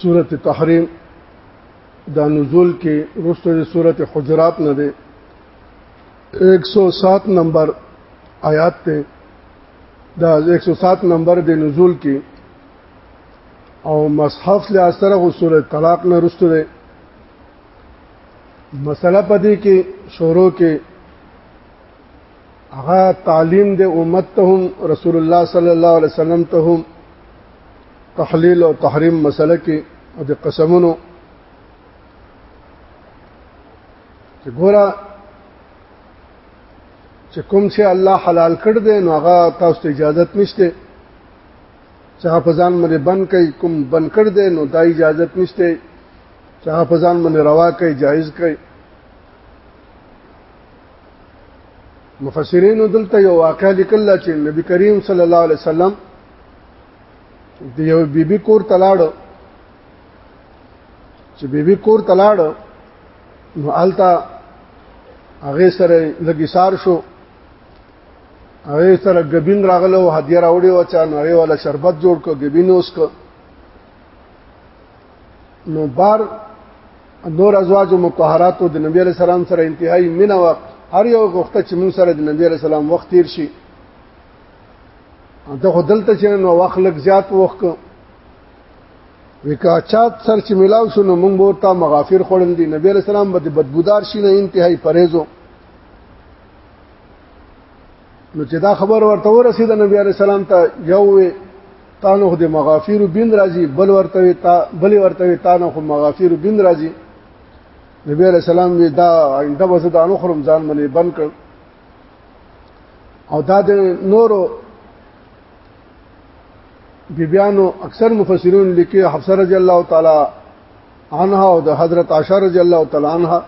سورت تحریم دا نزول کې رسو د سورت حجرات نه ده 107 نمبر آیات ته دا 107 نمبر د نزول کې او مصحف له اثر غو سورۃ طلاق نه رسو ده مسله پدې کې شورو کې هغه تعلیم د امت ته هم رسول الله صلی الله علیه وسلم ته هم تحلیل او تحریم مسله کې او د قسمونو چې ګوره چې کوم چې الله حلال کړ دې نو هغه تاسو ته اجازه نشته چې په ځان باندې بند کوي کوم بند کړ دې نو دا اجازه نشته چې په ځان باندې روا کوي جایز کوي مفسرین دلته یو واقع لیکل چې نبی کریم صلی الله علیه وسلم د یو بیبي کور تلاړ چې بیبي کور تلاړ نو التا هغه سره لګی سار شو هغه سره غبین راغله او هدیه راوړی و چا نو هغه ولا شربت جوړ کو غبین اوس کو نو بار نور ازواج مطهرات د نبی علی سلام سره انتهایی مینه و هر یو وخت چې مون سره د نبی علی سلام وخت تیر شي دا خو دلته چې نو وخت لږ زیات وخت وکا چات سر چې ملاو شو نو مونږ ورته مغافر خورل دي نبی علی سلام به بدبودار شي نه انتهایی پرهیزو نو چې دا خبر ورته ورسید نبی علی سلام ته یو تانو خو د مغافیر بن راځي بل ورته تا بل ورته تانو خو مغافیر بن راځي نبی علیہ السلام وی دا انده وسه د انو خرم ځان منی بن کړ او دا د نورو بیبیانو اکثر مفسرین لیکي حفصه رضی الله تعالی عنها او د حضرت عائشہ رضی الله تعالی عنها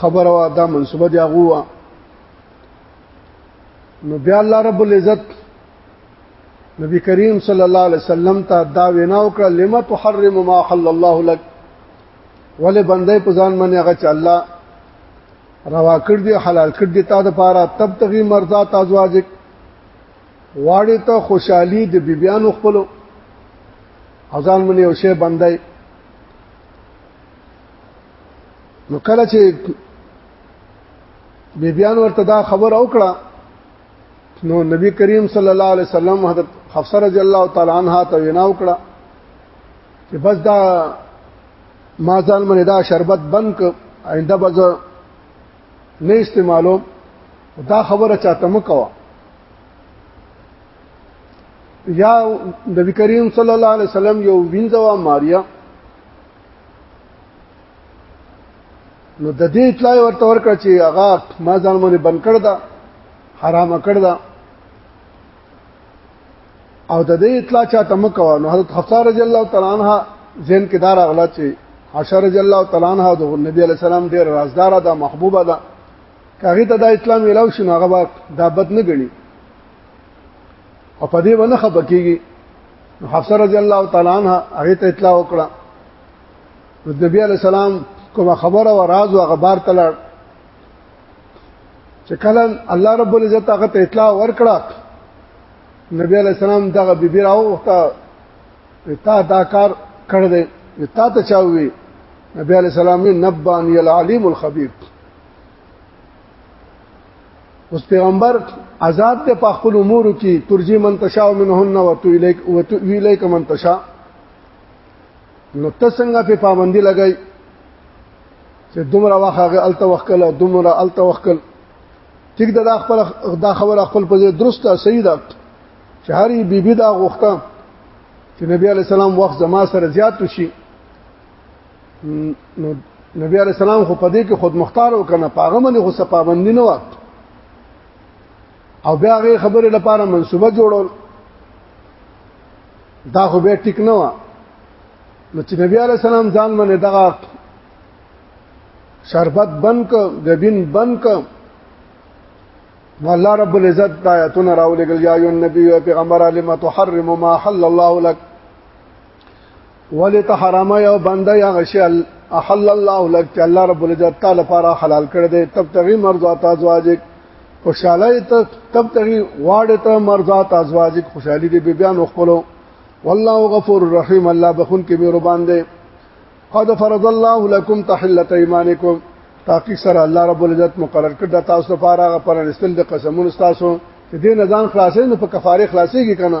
خبره وا دا منسوبه دی هغه نو بیا الله رب العزت نبی کریم صلی الله علیه وسلم ته دا وینا وکړه لما تحرم ما حل الله لك ولې بندې په ځان باندې هغه چې الله روا کړ دي حلال کړ دي تا د پاره تب تغي مرضا تازواجک واړې ته خوشحالي د بیبيانو خپلو ازان منی او شی بندای نو کله چې بیبيان ورته دا خبر او کړه نو نبی کریم صلی الله علیه وسلم حضرت حفصه رضی الله تعالی عنها ته وینا وکړه چې بس دا ما ځان منه دا شربت بند ک آینده بز نه استعمالو دا خبره چاته مکوا یا نبی کریم صلی الله علیه وسلم یو وینځوا ماریا نو د دې اطلاع ورته ورکړه چې هغه ما ځان باندې بند کړ دا حرام کړ دا او د دې اطلاع چاته مکو نو حضرت حفصه رضی الله تعالی عنها زین کې دار اغلا چې عشر رضی الله تعالی عنها د نبی علی السلام ډیر رازدار ده محبوبه ده کاغه ته د اسلام ویلاو شنو هغه دا بد نه غني او په دې ونه خبکیږي حفصه رضی الله تعالی عنها هغه ته اطلاع وکړه نبی علی السلام کوم خبره او راز او غبار تلړ چې کله الله رب العزت هغه ته اطلاع ورکړه نبی علی السلام دغه بیبي راو ته تا دا کار کړ دې تا ته چاوي نبی علی السلام نبان یل علیم الخبیر اوس پیغمبر آزاد ته په خپل امور کې ترجی من تشاء منهن و تو الیک و تو الیک من تشاء نو ته څنګه په پابندي لګای چې دومره واخه الته وکړه دومره الته وکړه ټیک دا خپل دا خبره خپل په درسته صحیح ده چې هرې بیبي دا غوښته چې نبی علی السلام وخت زما سره زیات شي نو نبی علی السلام خو په دې کې خود مختار وکنه پاغه منې خو سپابندی نه وخت او بیا هغه خبره لپاره منسوبه جوړول دا خو به ټیک نه و نو چې نبی علی سلام ځان باندې دغه شربت بن ک غبین بن ک والله رب العزت دا آیتونه راولېګل یا ایو نبی او پیغمبر علی ما تحرم ما حل الله لك ولی ته حرامه یو بنده یا غشی احل الله لك چې الله رب العزت تعالی لپاره حلال کړ دې تب تغي مرضات ازواجک خوشاله ته تب تغي واړه ته مرضات ازواجک خوشالي دې به بیان وخپلو والله غفور رحیم الله بخون کې مهربان دی قد فرض الله لكم تحلت ایمانکم تاکي سره الله رب العزت مقرر کړ د تاسو لپاره غفرنستل د قسمونو تاسو چې دې نزان خلاصې نه په کفاره خلاصې کې کنه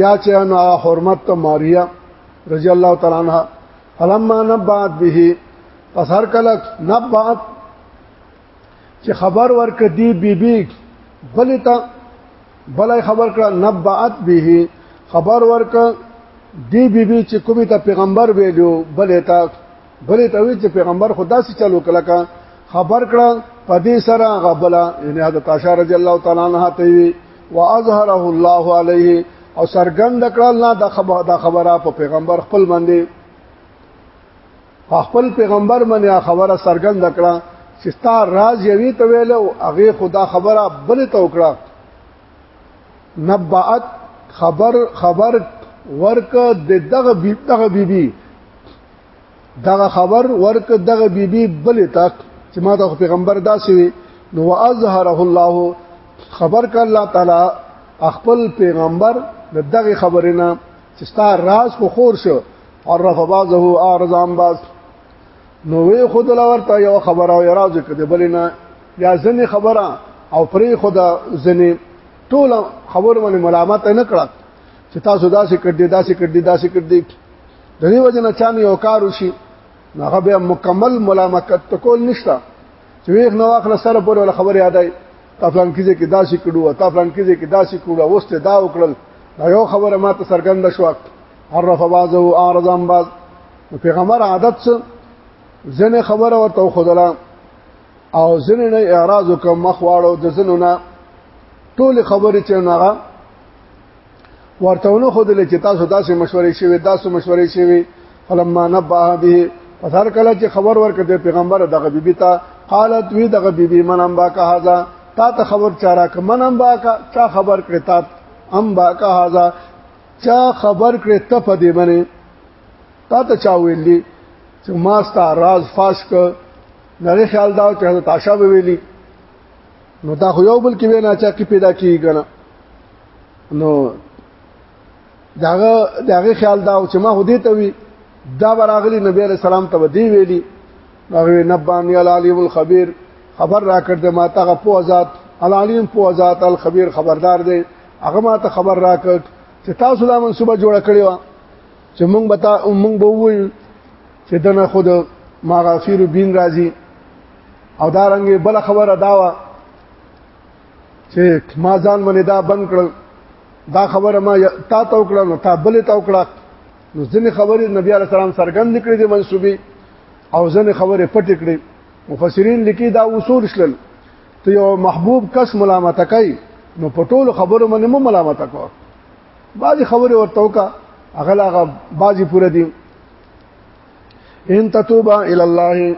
یا چې نو حرمت ته ماریا رضی الله تعالی عنها فلما نبعت به پس هر کله نبعت چې خبر ورک دی بی بی بلتا بلای خبر کړه نبعت به خبر ورک دی بی بی چې کومه ته پیغمبر ویلو بلتا بلې ته وی چې پیغمبر خدا سي چلو کله کا خبر کړه په دې سره غبلا یعنی حضرت عائشہ رضی الله تعالی عنها ته وی واظهره الله علیه او سرګند کړه الله د خبره د خبره په پیغمبر خپل باندې خپل پیغمبر باندې خبره سرګند کړه چې ستا راز یوي ته ویل او هغه خدا خبره بل ته وکړه نبعت خبر خبر ورک د دغه بی دغه بیبي بی دغه خبر ورک دغه بیبي بل تک چې ما د پیغمبر داسې وي نو واظهره الله خبر ک الله تعالی خپل پیغمبر دغه خبرینه چې ستا راز خو خور شو عرف بعضه اعرض عن بعض نو وی خود لورته یو خبره او راز کده بلنه یا ځنې خبره او پرې خدا ځنې ټول خبر باندې ملامت نه کړه چې تاسو داسې کړ دې داسې کړ دې داسې کړ دې د دې وجه نه چانه یو کار وشي نو هغه به مکمل ملامکت تکول نشتا چې ویغ نو اخله سره پورې ولا خبره یادای تفلان کیږي کې داسې کړو تفلان کیږي کې داسې کړو اوسته دا وکړل دا یو خبره ما ته سرګند شو عرف بعضه اعرض عن بعض پیغمبر عادت څه ځنه خبره ورته خدلا او ځنه نه اعراض وکم مخواړو د ځنه نه ټول خبرې چې نه ورته ونه خدل چې تاسو داسې مشورې شوي تاسو مشورې شوي فلما نبه به پس هر کله چې خبر ورکړ پیغمبر دغه بیبي ته قالت وی دغه بیبي من ام باکا هاذا تا ته خبر چارا ک من ام باکا چا خبر کړ تا ام باکا هاذا چا خبر کړ ته په دې باندې تا ته چا ویلی چې ما ستا راز فاش ک نری خیال دا چې حضرت عائشہ ویلی نو دا خو یو بل کې وینا چا کې پیدا کیږي کنه نو داغه داغه خیال دا چې ما هدي ته وی دا براغلی نبی علیہ السلام ته دی ویلی هغه نبانی العلیم الخبیر خبر را کړ د ما ته په ذات العلیم په ذات الخبیر خبردار دی هغه ما ته خبر را کړ چې تاسو لا منصوبه جوړ کړی و چې مونږ بتا مونږ به وایو چې دنه خود ماغافیر بین راځي او دا رنګ بل خبره داوا چې ما ځان باندې دا بند کړ دا خبره ما تا تو کړ نو تا بل تو کړ نو ځینې خبرې نبی علی سلام سرګند کړې دي منسوبي او ځینې خبرې پټ کړې مفسرین لیکي دا اصول شلل ته یو محبوب کس ملامت کوي نو په ټولو خبرو باندې مو ملامت کوي بعضی خبره ورته وکا اغل هغه بعضی پوره دي ان تتوبا الى الله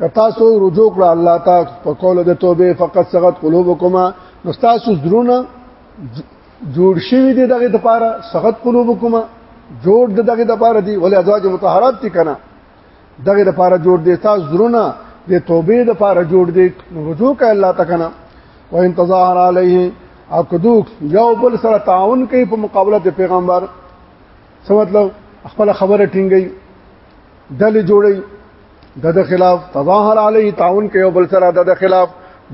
کتا سو رجوع کړه الله تا په قول د توبه فقط سغت قلوبکما نستاسو درونه جوړ شوی دی دغه لپاره سغت قلوبکما جوړ دغه لپاره دی ولې ازواج مطهرات دي کنه دغه لپاره جوړ دي تاسو زرونه د توبې لپاره جوړ دي رجوع کوي الله تکنا وان تظاهر علیه او کدو یو بل سره تعاون کوي په مقابله د پیغمبر څه مطلب خپل خبره ټینګي دل جوړي د د خلاف تظاهر علیه تعاون کوي یو بل سره د د خلاف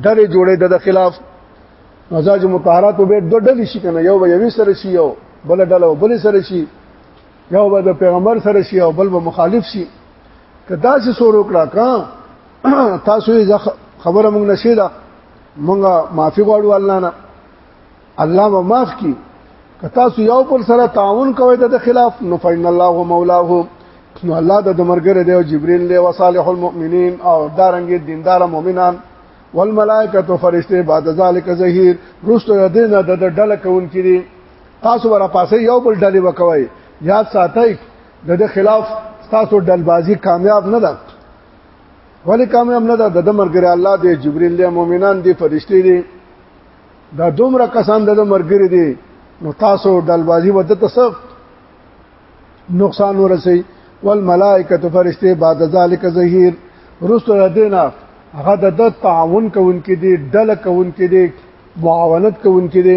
دل جوړي د د خلاف مزاج مطهرات به د ډلې شي کنه یو به یوي سره شي یو بل ډله بل سره شي یو به د پیغمبر سره شي او بل به مخالف شي که داسې سور وکړه کا تاسو یې خبره مونږ نشي دا مونږه معافي غواړو الله نه الله ما معاف کی که تاسو یو پر سره تعاون کوئ د خلاف نو فین الله مولاه نو الله د مرګره دی او جبرئیل دی او صالح المؤمنین او دارنګ دیندار مؤمنان والملائکه فرشته بعد ذلک ظهیر رسل دینه د ډله کون کړي تاسو ورا پاسې یو بل ډلې وکوي یاد ساتئ د دې خلاف تاسو ډلبازي کامیاب نه ده ولی کامیاب نه ده د مرګره الله دی جبرئیل دی مؤمنان دی فرشتي دي دا دومره کسان د مرګره دي نو تاسو ډلبازي وته تصف نقصان ورسي والملائکه فرشتي بعد ذلك ظهير رسل دینا هغه د تعاون کوونکې دي ډله کوونکې دي معاونت کوونکې دي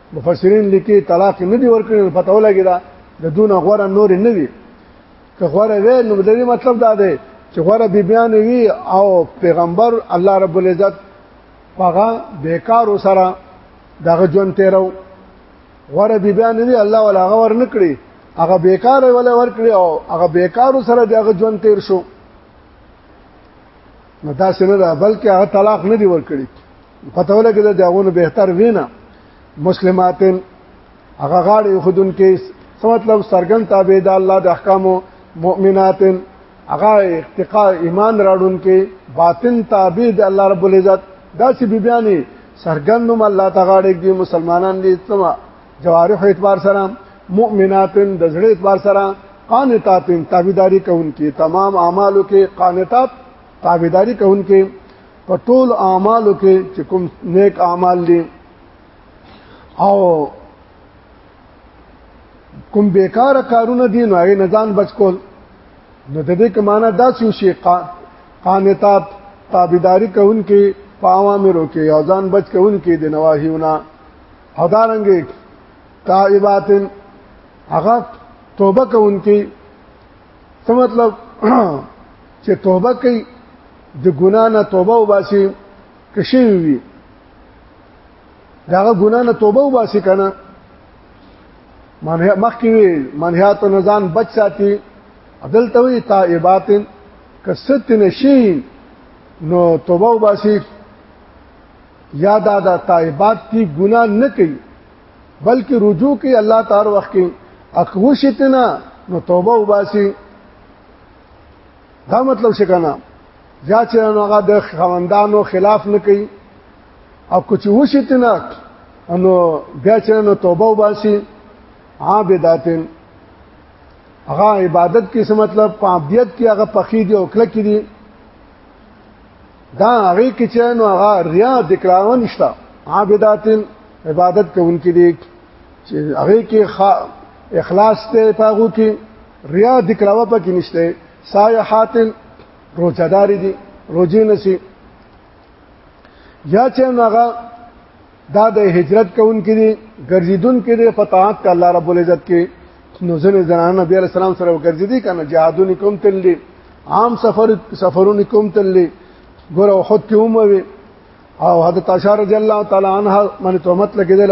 مفسرین لیکي طلاق نه دی ورکړي پته ولګی دا د دون غوړه نور نه وي که غوړه وې نو د دې مطلب دا دی چې غوړه بی بیان وي او پیغمبر الله رب العزت هغه بیکار سره دغه جون تیرو غوړه بی بیان وي الله ولا غور نکړي هغه بیکار ولا ور کړی او هغه بیکار سره دغه جون تیر شو نو دا څنګه بلکې هغه طلاق نه دی ور کړی پته ولګی دا داغونو بهتر وینا مسلماتن هغه غاړي خودن کې څه مطلب سرګن تابع د الله د احکامو مؤمناتن هغه اقتقا ایمان راړون کې باطن تابع د الله رب العزت دا چې بیبيانی سرګندوم الله تعالی دې مسلمانان دې تما جوارح اعتبار سره مؤمناتن د زړه اعتبار سره قانتاتن تابعداري کوونکې تمام اعمالو کې قانتات تابعداري کوونکې په ټول اعمالو کې چې کوم نیک اعمال دي او کوم بیکار کارونه دي نو هغه نزان بچ کول نو د دې کمانه داسې شي قانتات تابعداري کوونکې په اوامرو کې او ځان بچ کوونکې د نواهیونه او دارنګې تائبات هغه توبه کوونکې څه مطلب چې توبه کوي د ګنا نه توبه وباسي کشي وي داغه ګنا نه توبه وباسي کنه منه مخکې وي منهات نه ځان بچ ساتي عدل توي تائبات کست نشي نو توبه وباسي یا دا دا تائبات تی ګنا نه کوي بلکې رجوع کوي الله تعالی وخت کې اخوشتنا نو توبه وباسي دا مطلب څه کنه یا چې هغه د خوندانو خلاف نه کوي او کچ وشي تنه انو بیا چې نو توبه وباسي عابداتن هغه عبادت کې څه مطلب پابدیت کې هغه پخې دي او کله کې دي دا هغه کې چې نو هغه ریا دکراو نشتا عابداتن عبادت کوونکې دي چې هغه کې اخلاص ته پاغو کې ریا دکلاوه پکې نشته سایحات روزدار دي روزي نسی یا چې هغه دا د هجرت کون کې دي ګرځیدون کې دي فتاحت کا الله رب العزت کې نو ځنه زنان نبی علیہ السلام سره ګرځیدي کنه جهادون کوم تللی عام سفر سفرون کوم تللی ګور او خود کې هم وي او حضرت عائشہ رضی الله تعالی عنها باندې تهمت لګیدل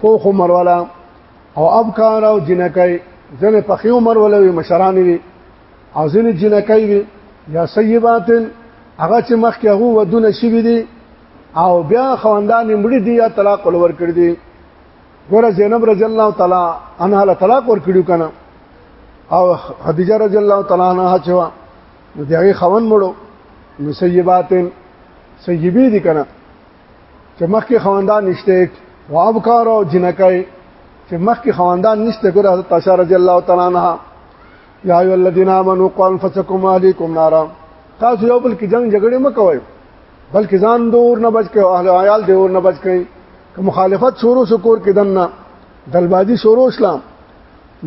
پوخ عمر والا او ابکار او جنکای ځنه په خي عمر والا وي مشران وي او ځنه جنکای وي یا سیباتن هغه چې مخکې هغه ودونه شي دي او بیا خواندان مړي دي یا طلاق ولور کړی دي ګوره زینب رضی الله تعالی عنها له طلاق ور کړیو کنه او خدیجه رضی الله تعالی عنها چې وا نو دغه خوان مړو نو سیباتن سیبی دي کنه چې مخکې خواندان نشته او ابکار او جنکای چې مخکې خواندان نشته ګره حضرت عائشہ رضی الله تعالی عنها یا ایو الذین آمنوا قوا انفسکم علیکم نارا تاسو یو بل کې جنگ جګړه مکوئ بلکې ځان دور نه بچ کړئ اهل عیال دور نه بچ کړئ که مخالفت شروع شکور کې دنه دلبادي شروع اسلام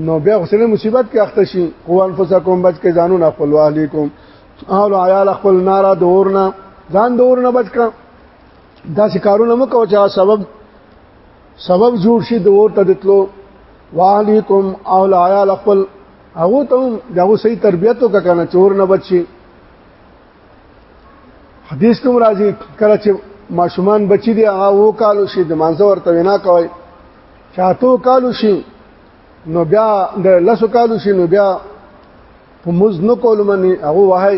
نو بیا غسل مصیبت کې اخته شي قوا انفسکم بچ کې ځانو نه خپل علیکم اول عیال خپل نارا دورنا ځان دورنا بچ کا دا شکارونه مکو چې سبب سبب جوړ شي د اور ته دتلو والیکم او العیال خپل هغه ته دغه صحیح تربیت وکړه چور نه بچي حدیث کوم راځي کله چې ماشومان بچی دی هغه وو کالو شي د مانزه ورته وینا کوي چاته کالو شي نو بیا د لسو کالو شي نو بیا په موز نو کول منی هغه وای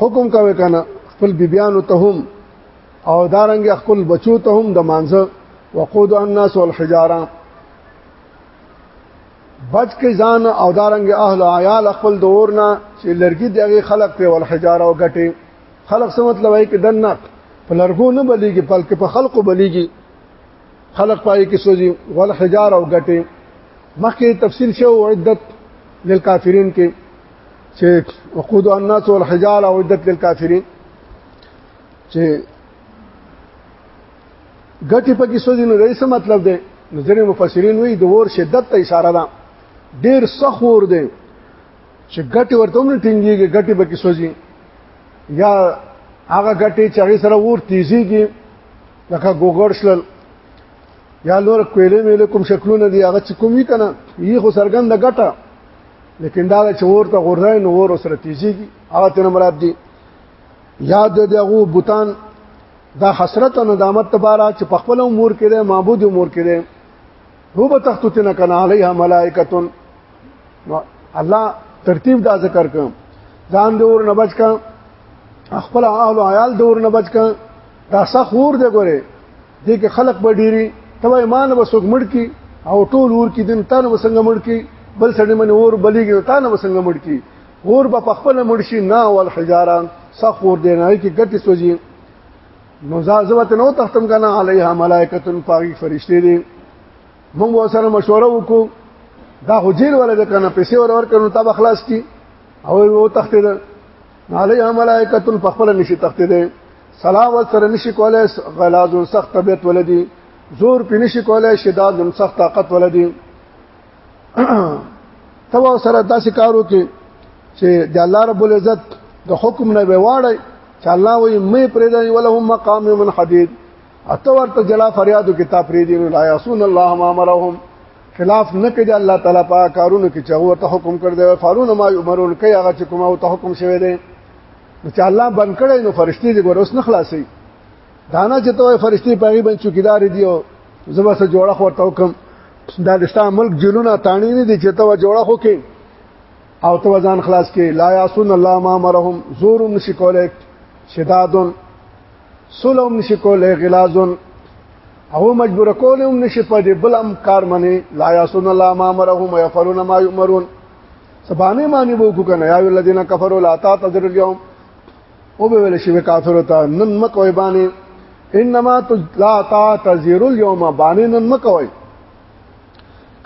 حکم کوي کنه خپل بیبيانو ته هم او دارنګ خپل بچو ته هم د مانزه وقود الناس والحجاره بچ کې ځان او دارنګ اهل عیال خپل دورنا چې لرګي دغه خلق په والحجاره او غټي خلق څه مطلب وای کې دنه په لرګو نه بلیږي بلکې په خلقو بلیږي خلق پای کې سوځي ول حجار او غټه مخکې تفصیل شو عدت للکافرین کې چې وقود الناس والحجار او عدت للکافرین چې غټي پکې سوځي نو دې څه مطلب دی نظر مفسرین وی د ور شدت ته اشاره ده ډیر سخت ور دی چې غټي ورته نه ټینګيږي غټي پکې سوځي یا هغه غټي چې هغه سره ور تیزيږي لکه ګوګړ شلل یا لور کویلې مې کوم شکلونه دي هغه چې کوم وی کنه یی خو سرګند غټه لیکن دا چې ورته غورځای نو ور سره تیزیږي هغه تن مراد دي یاد دغه بوتان دا حسرت او ندامت تبارا چې په خپل امور کې ده معبود امور کې ده هو به تختو تنه کنه علیها ملائکتون الله ترتیب دا ذکر کوم ځان د اور نه بچ کا خپل اهل او عیال د اور نه بچ کا دا سخور دی ګوره دې کې خلق به ډيري ته ایمان به سوګ مړ کی او ټول ور کې دین تانه وسنګ مړ کی بل سړی من اور بلیږي تانه وسنګ مړ کی اور به خپل مړ شي نه ول حجاران سخور دی نه کې ګټي سوځي نو زازوت نو تختم کنه علیها ملائکتن پاغي فرشتي دي موږ وسره مشوره وکړو دا خو جیل ولا ده کنه پیسې ور ور کړو تب خلاص کی او و تخت ده علیها ملائکتن په خپل نشي تخت ده سلاوت سره نشي کولای غلاظ سخت طبيعت ولدي زور پینشي کولای شداد سخت طاقت ولدي تبا سره داسې کارو کې چې د الله رب العزت د حکم نه وواړی چې الله وي مې پرې دی ولهم مقام من حدید اته ورته جلا فریادو کې تا پرې دی لا یسون الله ما امرهم خلاف نه کوي الله تعالی په کارونو کې چې هو ته حکم کړ دی فارون ما یمرون کوي هغه چې کومه ته حکم شوی دی چې الله بن کړي نو فرشتي دې ګور اوس نه خلاصي دانا چې توې فرشتي پاغي بن چوکیدار دی او زما سره جوړه خو ورته وکم دا دستا ملک جلونه تانی نه دي چې ته جوړه خو کې او ته ځان خلاص کې لا یاسون الله ما مرهم زور نشي کولای شدادن سلم نشي کولای غلازن او مجبور کولم نشي په دې بلم کار منی لا یاسون الله ما مرهم یفعلون ما یؤمرون سبانه معنی بو کو کنه یا الذین کفروا لا تعتذروا اليوم او به ویل شي کافر ته نن مکوې باندې انما لا تا تزير اليوم باندې نن مکوې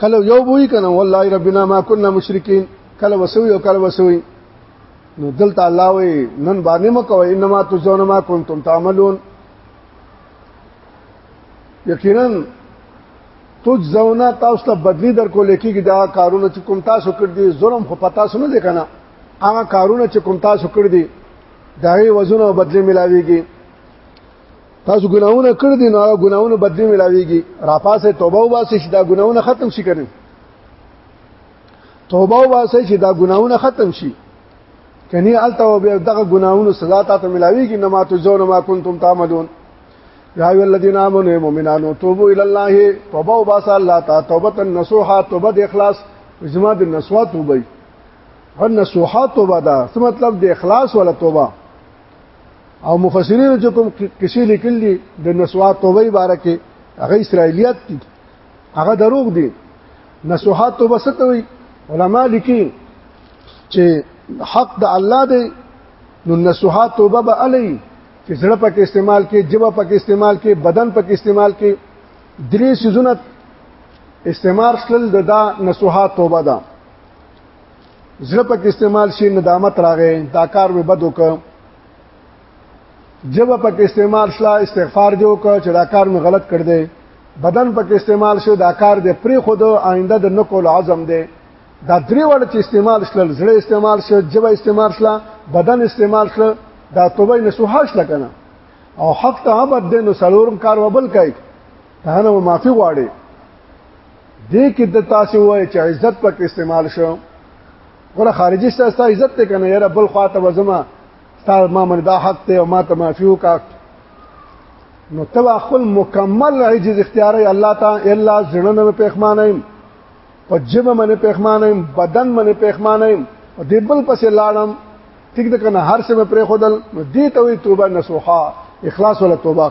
کله یو بوې کنه والله ربنا ما كنا مشرکین کله وسوي او کله وسوي نو دلته الله وي نن باندې مکوې انما تزون ما كنتم تعملون یقینا تجزون تاسو ته بدلی در کولې کېږي دا کارونه چې کوم تاسو کړ دي ظلم خو پتا سونه دي کنه هغه کارونه چې کوم تاسو کړ دي دا غي وزن او بدلی ملاويږي تاسو ګناونه کړ دي نو هغه ګناونه بدلی ملاويږي راپاسه توبه وباسي چې دا ګناونه ختم شي کړي توبه وباسي چې دا ګناونه ختم شي کني الته او دغه ګناونه سزا تاسو ملاويږي نه ما تجو نه ما كنتم تعملون یا ای الذین آمنوا مؤمنانو توبوا الی الله توبه وباسه الله تعالی توبه النصوحه توبه اخلاص زما د نسوا توبه فنصوحات توبه دا څه مطلب د اخلاص ولا توبه او مفسرین چې کوم کسی لیکل دي د نسوا توبه عبارت کې هغه اسرایلیت دي هغه دروغ دي نسوحات توبه څه کوي علما لیکي چې حق د الله دی نو نسوحات توبه به علي چې زړه پکې استعمال کې جبه پکې استعمال کې بدن پکې استعمال کې درې سيزونه استعمار شل د دا نسوحات توبه ده زړه پکې استعمال شي ندامت راغې دا کار به بد وکړ جبه پکې استعمال شلا استغفار دی وکړ چې دا کار مې غلط کړ دی بدن پکې استعمال شو دا کار دی پری خود آینده د نکول عزم دی دا درې وړ چې استعمال شل زړه استعمال شو جبه استعمال شلا بدن استعمال شل دا توبه نسوحاش لکنه او حق ته عبد دین سلورم کار وبل کوي ته نه معافي غواړي دې کې د تاسو وای چې عزت پک استعمال شو ګوره خارجي ستاسو عزت ته کنه یاره بل خواته وزما ستاسو ما من دا حق ته او ما ته معفي وکا نو تبا خپل مکمل عجز اختیار الله تعالی الا زړه نه پېخمانایم په جب باندې پېخمانایم بدن باندې پېخمانایم او دې بل پسې لاړم ټیک د کنه هر څه پرې خودل نو دې ته وی توبه نصوحا اخلاص ولا توبه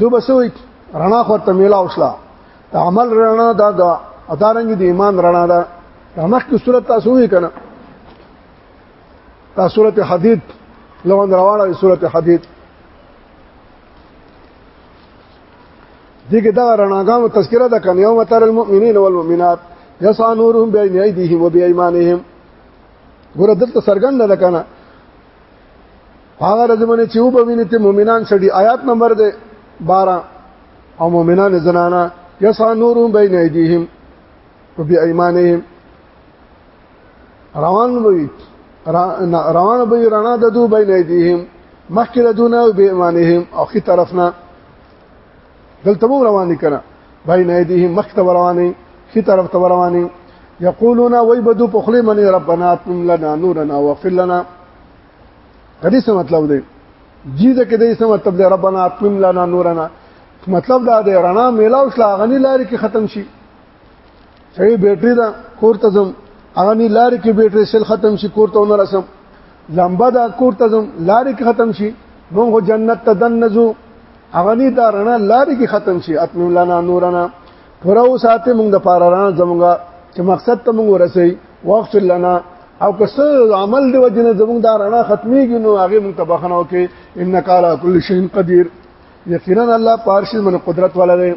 دو بسوي رڼا خو ته میلا اوسلا د عمل رڼا دا د ادارنګ د ایمان رڼا دا مخ کی صورت تاسو وی کنه دا صورت حدید لوند روانه دی صورت حدید دغه دا رڼاګانو تذکرہ د کنه یوم تر المؤمنین والمؤمنات یسع نورهم بین ایدیهم و بی ایمانهم ګور دلته سرګند ده کنه هغه رضمنه چې وب ویني ته مؤمنان سړي آیات نمبر ده 12 او مؤمنان زنانا یسا نورهم بین ایدیهم و بی ایمانهم روان وي روان به رڼا د دو بین ایدیهم مخکې د دونه او بی ایمانهم او خي طرفنا دلته مو روان کنا بین ایدیهم مخ ته رواني خي طرف ته رواني یقولون وای بدو په خلی منی ربنا اتم لنا نورنا واغفر لنا دې څه مطلب دی جی دې کې دې څه مطلب دی ربنا اتمم لنا نورنا مطلب دا دی رڼا میلاو شلا غنی لارې کې ختم شي صحیح بیټری دا کور ته زم اغنی لارې کې بیټری سل ختم شي کور ته ونر سم لمبا دا کور ته زم لارې کې ختم شي موږ جنت ته دن نزو اغنی دا رڼا لارې کې ختم شي اتمم لنا نورنا پورا وساته موږ د پاره را زمونږه چې مقصد ته موږ ورسي وقف لنا او که څه عمل دی وجنه زمونږ دا رڼا ختميږي نو هغه موږ ته بخنه وکي انک علی کل شیء قدیر یقینا الله پارشي من قدرت والا دی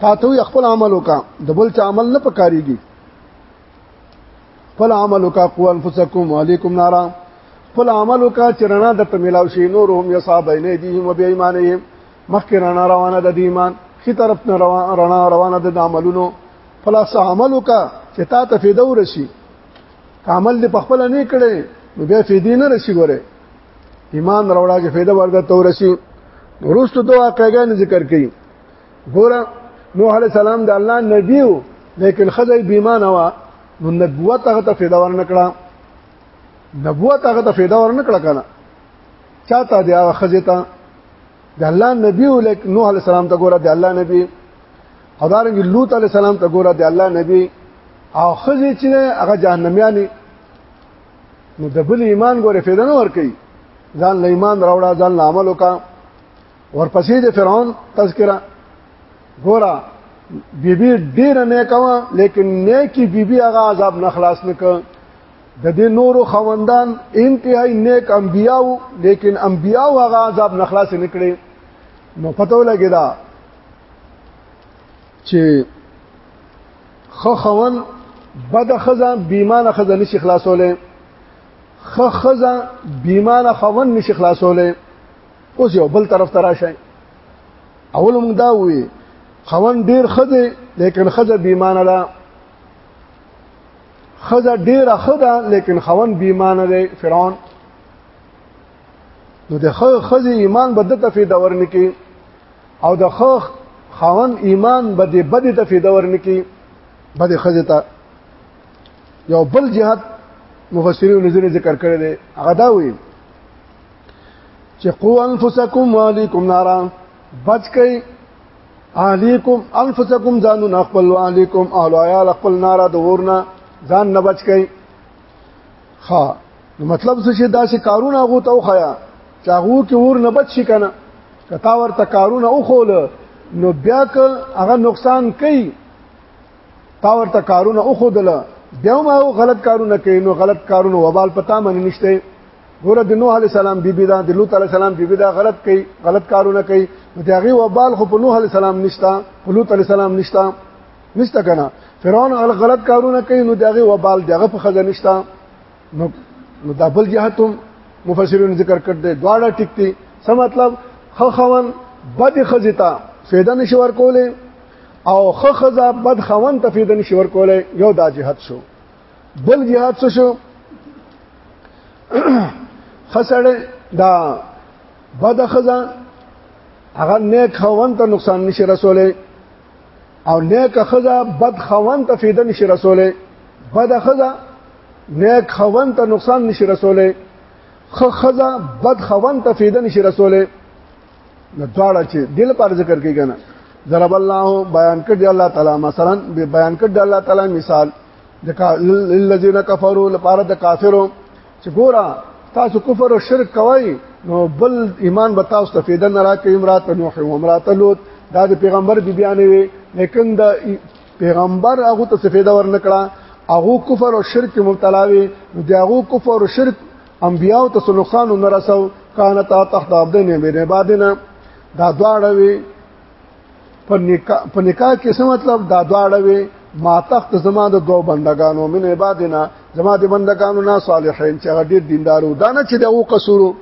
تاسو خپل عمل وکا د بل چا عمل نه پکاريږي خپل عمل وکا قو انفسکم علیکم نارا خپل عمل وکا چرنا د تملاو شي نورهم یصابین ایدیهم وبایمانهم مخکې رڼا روانه ده د ایمان خي طرف نه رڼا روانه ده د عملونو پلاس عمل وکا چې تا ته فایده ورشي عمل دې په خپل نه کړي نو بیا فایده نه رشي ګوره ایمان راوړا کې فایده ورته تو رشي ورستو دوه واقعګان ذکر کړي ګوره نوح علی السلام د الله نبی وو لیکن خدای بیمانه وا نو نبوت هغه ته فایده ورنکړه نبوت هغه ته فایده ورنکړه کنه چاته دی هغه خزه ته د الله نبی ولک نوح علی السلام ته ګوره د الله نبی او دارنګ لوط علی السلام ته ګوره د الله نبی او خزه چې هغه جهنميانې نو د بل ایمان ګوره فایده نه ور کوي ځان له ایمان راوړه ځان له عمل وکا ورپسې د فرعون تذکرہ ګوره بیبي ډیر نه کوا لیکن نیکی بیبي هغه عذاب نه خلاص نک د دې نورو خوندان انتهائی نیک انبیاو لیکن انبیاو هغه عذاب نه خلاص نکړي نو پته ولګی دا چې خو خوان بد خزان بیمانه خزان نشي خلاصولې خو خزان بیمانه خوان نشي خلاصولې اوس یو بل طرف ته راشي اول موږ دا وی خوان ډیر خزه لیکن خزه بیمانه ده خزه ډیره خدا لیکن خوان بی ایمان دی فرعون نو د خزه ایمان بده ته فی دور نکی او د خخ خوان ایمان بده بده ته فی دور نکی بده خزه ته یو بل جهاد مفسرین نظر ذکر کړی دی هغه دا وی چې قو انفسکم والیکم نارا بچ کئ علیکم انفسکم ځانو نخپل علیکم اولیا لخپل نار د ورنا ځان نه بچ کئ ها نو مطلب څه شي داسې کارونه غو ته وخیا چاغو کې ور نه بچ شي کنه کتا ورته کارونه وخول نو بیا که هغه نقصان کوي تا ورته کارونه وخودله بیا ما غلط کارونه کوي نو غلط کارونه وبال پتا منی نشته ګوره د نوح علی السلام بیبي دا د لوط علی السلام بیبي دا غلط کوي غلط کارونه کوي نو دا غي وبال خو په نوح علی السلام نشتا په لوط علی السلام نشتا نشتا کنه فرعون غل غلط کارونه کوي نو دا غي وبال دغه په خزه نشتا نو نو دا بل جهت هم مفسرین ذکر کړ دې دواړه ټیک دي څه مطلب خو خوان بد خزتا فایده نشور کوله او خو خزا بد خوان ته فایده نشور کوله یو دا جهت شو بل جهاد څه شو خسړې دا بد خزا هغه نیک خوان ته نقصان نشي رسولې او نیک خزا بد خوان ته فیده نشي رسولې بد خزا نیک خوان ته نقصان نشي رسولې خ خزا بد خوان ته فیده نشي رسولې نه دواړه چې دل پر ذکر کې کنه ضرب الله بیان کړ دی الله تعالی مثلا به بیان کړ دی الله تعالی مثال د للذین کفروا لپاره د کافرو چې ګورا تاسو کفر او شرک کوي نو بل ایمان به تاسو ته فیدن نه راکې امرات نوح او امرات لوط دا د پیغمبر دی بیان وی لیکن د پیغمبر هغه ته فیده ورنکړه هغه کفر او شرک مبتلا وي نو د هغه کفر او شرک انبیاء ته څه نقصان نه رسو کان تا تحت عبدین من عبادنا دا دواړه وی په نکاح په نکاح کې څه مطلب دا دواړه وی ما تخت زما د دوه بندگانو من عبادنا زما د بندگانو نه صالحین چې هغه ډیر دیندارو دا نه چې د او قصورو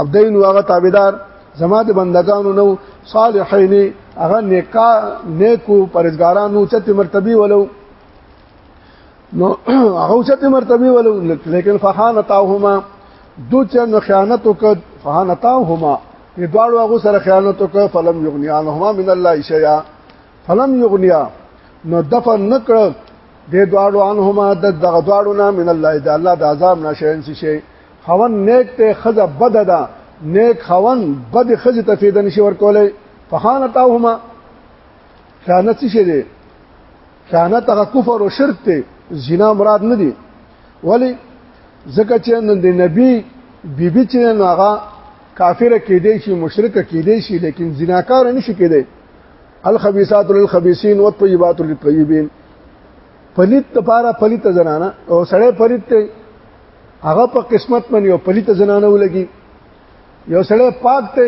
عبدین واغه تابعدار زما د بندگانو نو صالحین هغه نیکا نیکو پرزګارانو چته مرتبه ولو نو اوچت مرتبه ولو لیکن فخانتاهما دو چې نو خیانت وک فخانتاهما دې دواړو هغه سره خیانت وک فلم یغنیانهما من الله شیئا فلم یغنیا نو دفن نکړ دې دواړو انهما د دغه دواړو نه من الله د الله د عذاب نشین شي خون نیک ته خزه بد ده نیک خون بد خزه ته فیدن شي ورکولې فخانتاهما خیانت شي کانه ته کفر او شرک ته زنا مراد نه دی ولی ځکه چې د نبی بیبي چې هغه کافر کېدې شي مشرک کېدې شي لیکن زناکار نه شي کېدې الخبيثات للخبيثين والطيبات للطيبين پلیت لپاره پلیت زنانه او سړی پلیت ته هغه په قسمت باندې او پلیت زنانه ولګي یو سړی پاک ته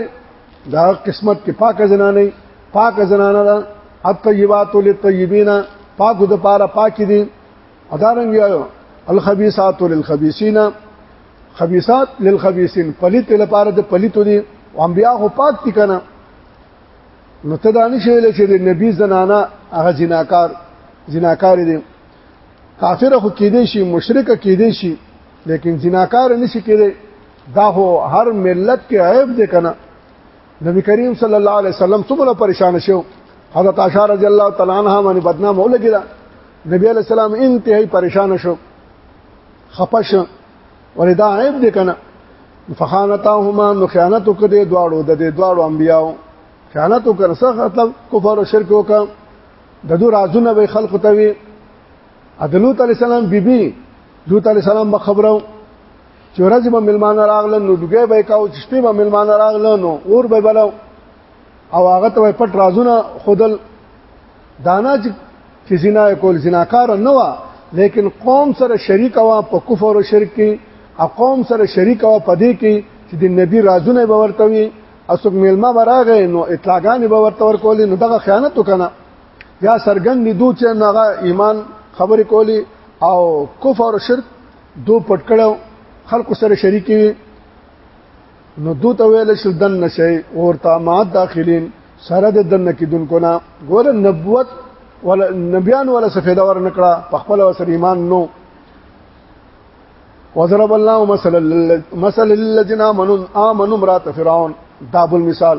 دا قسمت کې پاک زنانه پاک زنانه ده الطيبات للطيبين پاک د پاره پاک دي ادارنګ یو الخبيثات للخبيثين خبيثات للخبيثين پلیت لپاره د پلیتو دي انبیا خو پاک دي کنه نو ته دا نشي ویل چې د نبی زنانه هغه زناکار زناکار دي کافر خو کېدې شي مشرک کېدې شي لیکن زناکار نشي کېدې دا هو هر ملت کې عیب دی کنه نبی کریم صلی الله علیه وسلم څومره پریشان شو حضرت عائشہ رضی الله تعالی عنها باندې بدنام ولګی دا نبی علیہ السلام انتهایی پریشان شو خپش وردا عیب دی کنه فخانتاهما نو خیانت وکړي دواړو د دې دواړو انبیاو خیانت وکړ څه مطلب کفر او شرک وکړ د دوه رازونه به خلق ته وي ادلوت علی السلام بیبي لوط علی السلام به خبرو چې ورځ به ملمان راغله نو ډګه به کاو چې شپې به ملمان راغله نو اور به بلو او هغه ته پټ رازونه خودل دانا چې زنا کول زناکار نه و لیکن قوم سره شریک وا په کفر او شرک کې قوم سره شریک وا پدې کې چې د نبی رازونه به ورته وي اسوک ملما براغه نو اطلاقان به ورته ورکول نو دغه خیانت وکنه یا سرګند دو چې نغه ایمان خبرې کولی او کفر او شرک دو پټ کړو خلکو سره شریک وي نو دو ته ویل شو دن نشي ورته ما داخلين سره د دن کیدونکو نه ګور نبوت ولا نبيان ولا سفیدا ور نکړه په خپل وسر ایمان نو وضرب الله مثلا مثلا للذين امنوا امنوا امراه فرعون دابل مثال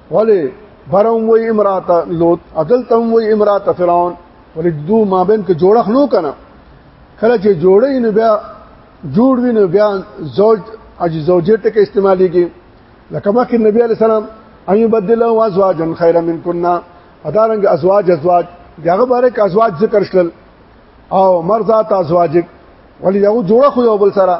ولی برم وی امرات لوط عدل تم وی امرات فرعون ولی دو مابین کې جوړخ نو کنه کله چې جوړې نو بیا جوړ وینو بیا زوج اج زوجه ټکه استعمالي کې لکه مخکې نبی عليه السلام ان يبدل ازواجا خيرا منكن ادارنګ ازواج ازواج دغه باره کې ازواج ذکر شل او مرزات ازواجک ولی یو جوړه خو یو بل سره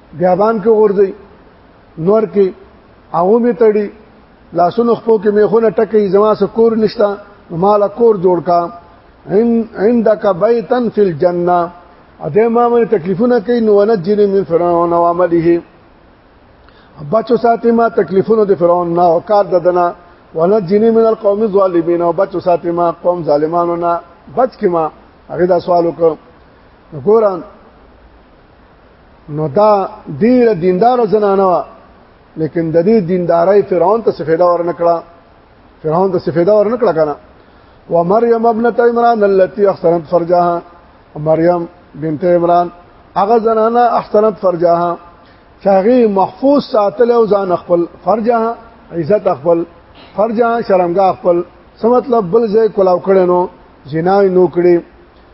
بیابان کې غورځي نور کې هغه می تړي لاسونو خپو کې میخونه ټکې زما سکور نشتا مال کور جوړ کا عندك بيتا في الجنه اده ما مې تکلیفونه کوي نو ونجني من فرعون او عمله بچو ساتي ما تکلیفونه د فرعون نه او کار ددنه ونجني من القوم الظالمين او بچو ساتي ما قوم ظالمانو نه بچ کې ما هغه دا سوال وکړ ګورم نو دا ډیره دیندار زنانه و لیکن د دې دیندارۍ فرعون ته سفیدا ورنکړه فرعون ته سفیدا ورنکړه کنه ومریم ابنه عمران التي احسنت فرجها مریم بنت عمران هغه زنانه احسنت فرجها چاغي محفوظ ساتل او ځان خپل فرجها عزت خپل فرجها شرمګاه خپل څه مطلب بل ځای کولاو کړي نو جنای نو کړي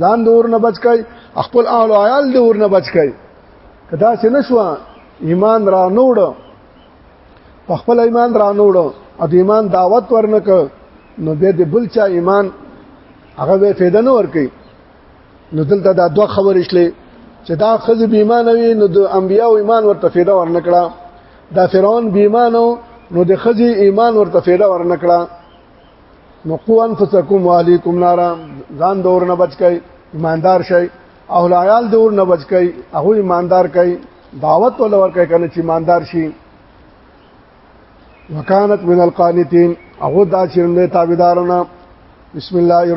ځان د اور نه بچ کړي خپل اهل او عیال د اور نه بچ کړي کدا چې نشو ایمان را نوړ په خپل ایمان را نوړ او د ایمان دعوت ورنک نو به د بل چا ایمان هغه به فایده نه ورکي نو دلته دا دوه خبرې شلې چې دا خزه بې ایمان وي نو د انبیانو ایمان ورته فایده ورنکړه دا فرعون بې ایمان نو د خزه ایمان ورته فایده ورنکړه نو قو انفسکم علیکم نارا ځان دور نه بچ کئ ایماندار شئ او لایال دور نه بچ کئ هغه ایماندار کئ دعوت ول ور کئ کنه چې ایماندار شي وکانت من القانتين هغه دا چې نه تابعدارونه بسم الله